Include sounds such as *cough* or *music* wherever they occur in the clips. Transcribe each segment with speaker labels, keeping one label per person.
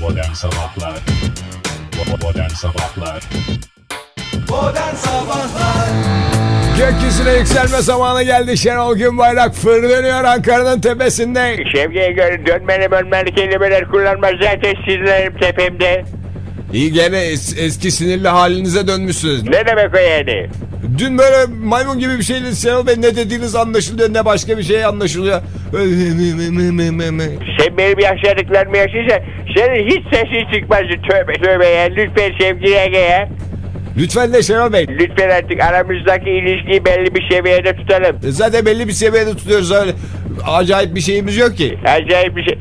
Speaker 1: Modern Sabahlar Modern Sabahlar
Speaker 2: Modern Sabahlar
Speaker 3: Gökyüzüne yükselme zamanı geldi. Şenol Günbayrak fırlanıyor Ankara'nın tepesinde.
Speaker 4: Şevki'ye göre dönmeli bölmeli kelimeler kullanma zaten sinirlerim tepemde.
Speaker 3: İyi gene es- eski sinirli halinize dönmüşsünüz.
Speaker 4: Ne demek o yani?
Speaker 3: Dün böyle maymun gibi bir şeydi Şenol Bey. Ne dediğiniz anlaşılıyor ne başka bir şey anlaşılıyor.
Speaker 4: Sen benim yaşadıklarımı yaşayınca senin hiç sesin çıkmaz. Tövbe tövbe ya. Lütfen Şevki'ye gel.
Speaker 3: Lütfen de Şenol Bey.
Speaker 4: Lütfen artık aramızdaki ilişkiyi belli bir seviyede tutalım.
Speaker 3: Zaten belli bir seviyede tutuyoruz öyle. Acayip bir şeyimiz yok ki.
Speaker 4: Acayip bir şey.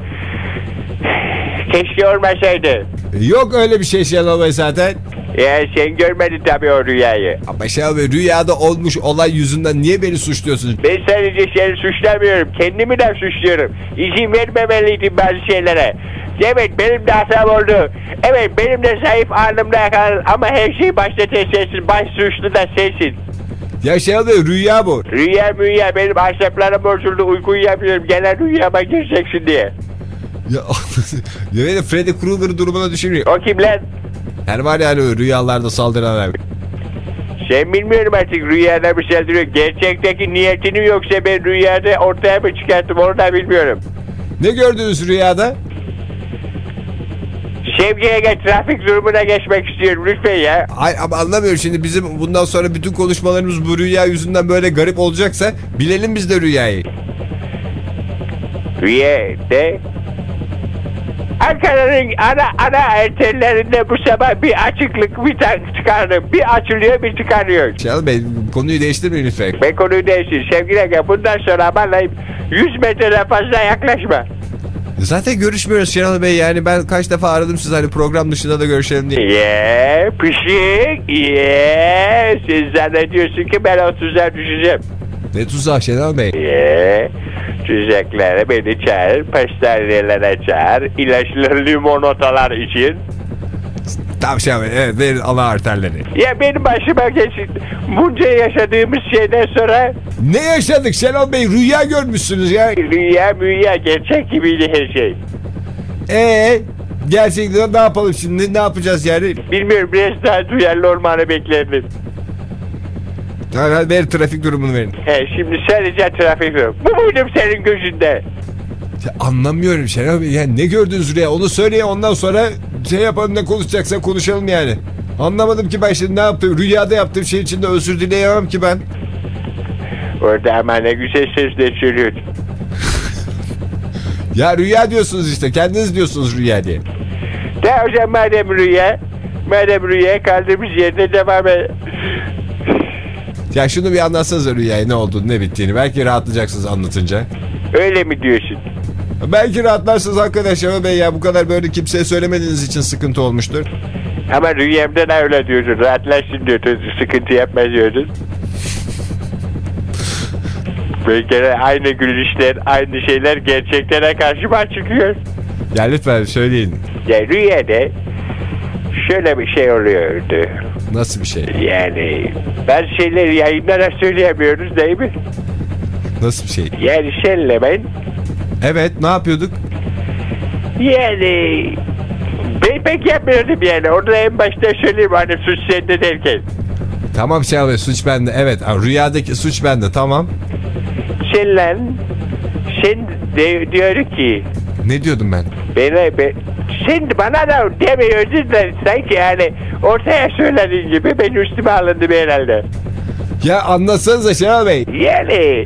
Speaker 4: Keşke olmasaydı.
Speaker 3: Yok öyle bir şey Şenol Bey zaten.
Speaker 4: Ya sen görmedin tabii o rüyayı.
Speaker 3: Ama Şenol Bey rüyada olmuş olay yüzünden niye beni suçluyorsunuz?
Speaker 4: Ben sadece seni suçlamıyorum. Kendimi de suçluyorum. İzin vermemeliydim bazı şeylere. Evet benim de hatam oldu. Evet benim de zayıf anımda yakaladın. Ama her şeyi başlatan sensin. Baş suçlu da sensin.
Speaker 3: Ya Şenol Bey rüya bu.
Speaker 4: Rüya müya benim asaplarım bozuldu. Uykuyu yapıyorum. Gelen rüyama gireceksin diye.
Speaker 3: Ya, *laughs* ya Freddy Krueger durumuna düşünüyor.
Speaker 4: O kim lan?
Speaker 3: Yani var yani rüyalarda saldıran
Speaker 4: Sen bilmiyorum artık rüyada bir şey duruyor. Gerçekteki niyetini yoksa ben rüyada ortaya mı çıkarttım onu da bilmiyorum.
Speaker 3: Ne gördünüz rüyada?
Speaker 4: Şevki'ye gel trafik durumuna geçmek istiyorum lütfen ya.
Speaker 3: Ay ama anlamıyorum şimdi bizim bundan sonra bütün konuşmalarımız bu rüya yüzünden böyle garip olacaksa bilelim biz de rüyayı.
Speaker 4: Rüyada Ankara'nın ana ana arterlerinde bu sabah bir açıklık bir çıkardım. Bir açılıyor bir çıkarıyor.
Speaker 3: Şenol Bey konuyu değiştirmeyin lütfen.
Speaker 4: Ben konuyu değiştir. Sevgili Ege bundan sonra bana 100 metreden fazla yaklaşma.
Speaker 3: Zaten görüşmüyoruz Şenol Bey yani ben kaç defa aradım siz hani program dışında da görüşelim diye.
Speaker 4: Ye pışık ye. Siz zannediyorsun ki ben o tuzağa düşeceğim.
Speaker 3: Ne tuzağı Şenol Bey?
Speaker 4: Ye. Tuzaklara beni çağır. Pastanelere çağır. ilaçlı limonatalar için.
Speaker 3: Şenol Bey evet verin ana arterleri.
Speaker 4: Ya benim başıma geçin. Bunca yaşadığımız şeyden sonra
Speaker 3: Ne yaşadık Şenol Bey rüya görmüşsünüz ya.
Speaker 4: rüya müya gerçek gibiydi her şey.
Speaker 3: Eee gerçekten ne yapalım şimdi ne yapacağız yani?
Speaker 4: Bilmiyorum biraz daha duyarlı olmanı beklerdim.
Speaker 3: Hadi ver trafik durumunu verin.
Speaker 4: He, şimdi sadece trafik yok. Bu muydum senin gözünde?
Speaker 3: Ya anlamıyorum Şenol Bey yani ne gördünüz rüya onu söyleyin ondan sonra şey yapalım ne konuşacaksa konuşalım yani. Anlamadım ki ben şimdi ne yaptım rüyada yaptığım şey için de özür dileyemem ki ben.
Speaker 4: Orada ama ne güzel sesle söylüyordun.
Speaker 3: Ya rüya diyorsunuz işte kendiniz diyorsunuz rüya diye.
Speaker 4: De hocam madem rüya, madem rüya kaldığımız yerde devam et.
Speaker 3: Ya şunu bir anlatsanıza rüyayı ne olduğunu ne bittiğini belki rahatlayacaksınız anlatınca.
Speaker 4: Öyle mi diyorsun?
Speaker 3: Belki rahatlarsınız arkadaşlar Bey ya bu kadar böyle kimseye söylemediğiniz için sıkıntı olmuştur.
Speaker 4: Ama rüyamda da öyle diyordun. Rahatlarsın diyordun. Sıkıntı yapma diyordun. Bir kere aynı gülüşler, aynı şeyler gerçeklere karşıma çıkıyor.
Speaker 3: Ya lütfen söyleyin
Speaker 4: Ya rüyada şöyle bir şey oluyordu.
Speaker 3: nasıl bir şey
Speaker 4: Yani bazı şeyleri yayınlara söyleyemiyoruz değil mi?
Speaker 3: nasıl bir şey.
Speaker 4: Yani senle ben
Speaker 3: Evet ne yapıyorduk?
Speaker 4: yani ben pek yapmıyordum yani. Onu da en başta söyleyeyim hani suç sende derken.
Speaker 3: Tamam Şenol Bey suç bende evet rüyadaki suç bende tamam.
Speaker 4: Senle sen de, diyor ki
Speaker 3: Ne diyordum ben?
Speaker 4: bana, ben, sen bana da demiyordun da sanki yani ortaya söylediğin gibi ben üstüme alındım herhalde.
Speaker 3: Ya anlatsanıza Şenol Bey.
Speaker 4: Yani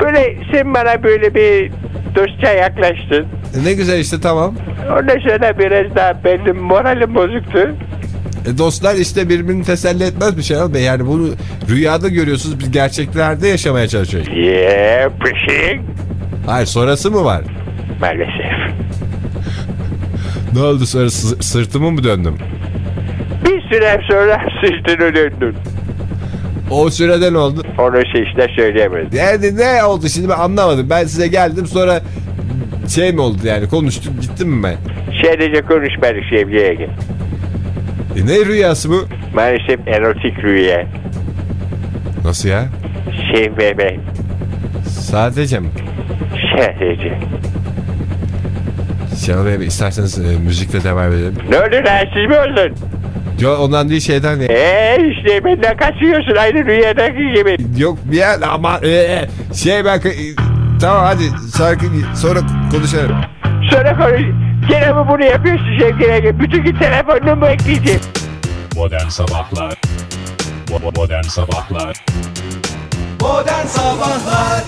Speaker 4: böyle sen bana böyle bir dostça yaklaştın.
Speaker 3: E, Ne güzel işte tamam.
Speaker 4: Ondan sonra biraz daha benim moralim bozuktu.
Speaker 3: E, dostlar işte birbirini teselli etmez mi Şenol Bey? Yani bunu rüyada görüyorsunuz biz gerçeklerde yaşamaya çalışıyoruz.
Speaker 4: Yeah, pışık.
Speaker 3: Hayır sonrası mı var?
Speaker 4: Maalesef.
Speaker 3: Ne oldu sonra sı- sırtımı mı döndüm?
Speaker 4: Bir süre sonra sırtını döndün.
Speaker 3: O sürede ne oldu?
Speaker 4: Onu işte söyleyemedim.
Speaker 3: Yani ne oldu şimdi ben anlamadım. Ben size geldim sonra şey mi oldu yani konuştuk gittim mi ben?
Speaker 4: Sadece konuşmadık Şevki'ye gel.
Speaker 3: E, ne rüyası bu?
Speaker 4: Maalesef erotik rüya.
Speaker 3: Nasıl ya?
Speaker 4: Sevmeme.
Speaker 3: Sadece mi?
Speaker 4: Sadece.
Speaker 3: Şenol Bey isterseniz e, müzikle devam edelim.
Speaker 4: Ne oldu rahatsız mı oldun?
Speaker 3: Yok ondan değil şeyden değil.
Speaker 4: Eee işte benden kaçıyorsun aynı rüyadaki gibi.
Speaker 3: Yok bir yer ama e, e, şey ben... e, tamam hadi şarkı sonra konuşalım.
Speaker 4: Sonra konuş. Gene mi bunu yapıyorsun Şevket Ege? Bütün gün telefonunu mu ekleyeceğim?
Speaker 1: Modern Sabahlar Modern Sabahlar
Speaker 2: Modern Sabahlar